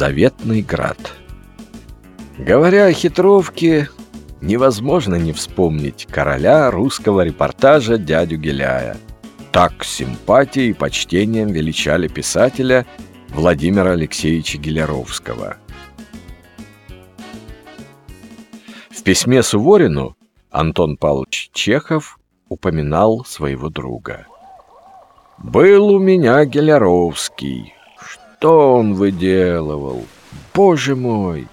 Заветный град. Говоря о хитровке, невозможно не вспомнить короля русского репортажа дядю Геляя. Так симпатией и почтением величали писателя Владимира Алексеевича Геляровского. В письме Суворину Антон Павлович Чехов упоминал своего друга. «Был у меня Геляровский. Что он выделывал? Боже мой!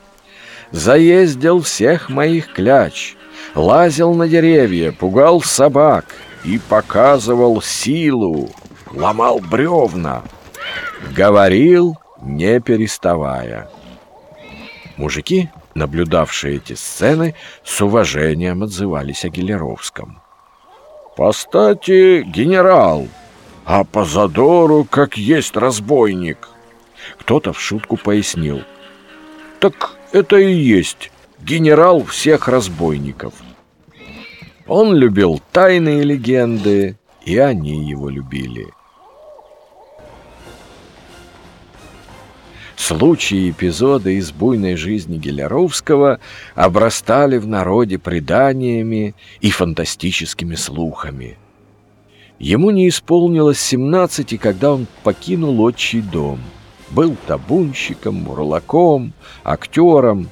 Заездил всех моих кляч, лазил на деревья, пугал собак и показывал силу, ломал бревна, говорил, не переставая». Мужики наблюдавшие эти сцены, с уважением отзывались о Гелеровском. «Постати генерал, а по задору как есть разбойник!» Кто-то в шутку пояснил. «Так это и есть генерал всех разбойников!» Он любил тайные легенды, и они его любили. Случаи и эпизоды из буйной жизни Геляровского обрастали в народе преданиями и фантастическими слухами. Ему не исполнилось семнадцати, когда он покинул отчий дом. Был табунщиком, мурлаком, актером.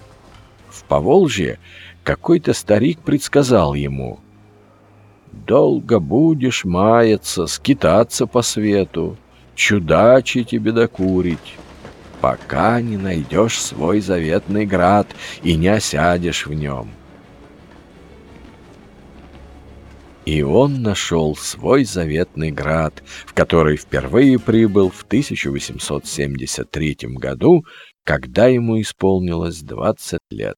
В Поволжье какой-то старик предсказал ему «Долго будешь маяться, скитаться по свету, чудачить и бедокурить» пока не найдешь свой заветный град и не осядешь в нем. И он нашел свой заветный град, в который впервые прибыл в 1873 году, когда ему исполнилось 20 лет.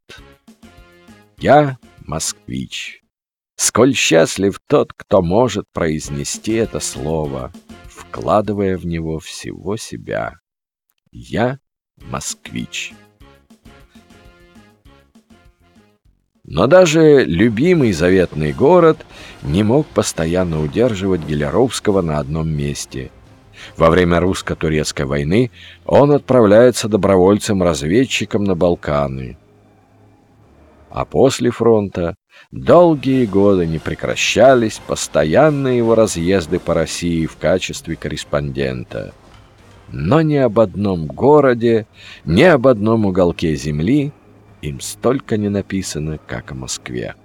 Я москвич. Сколь счастлив тот, кто может произнести это слово, вкладывая в него всего себя. Я москвич. Но даже любимый заветный город не мог постоянно удерживать Геляровского на одном месте. Во время русско-турецкой войны он отправляется добровольцем-разведчиком на Балканы. А после фронта долгие годы не прекращались постоянные его разъезды по России в качестве корреспондента – но ни об одном городе, ни об одном уголке земли им столько не написано, как о Москве.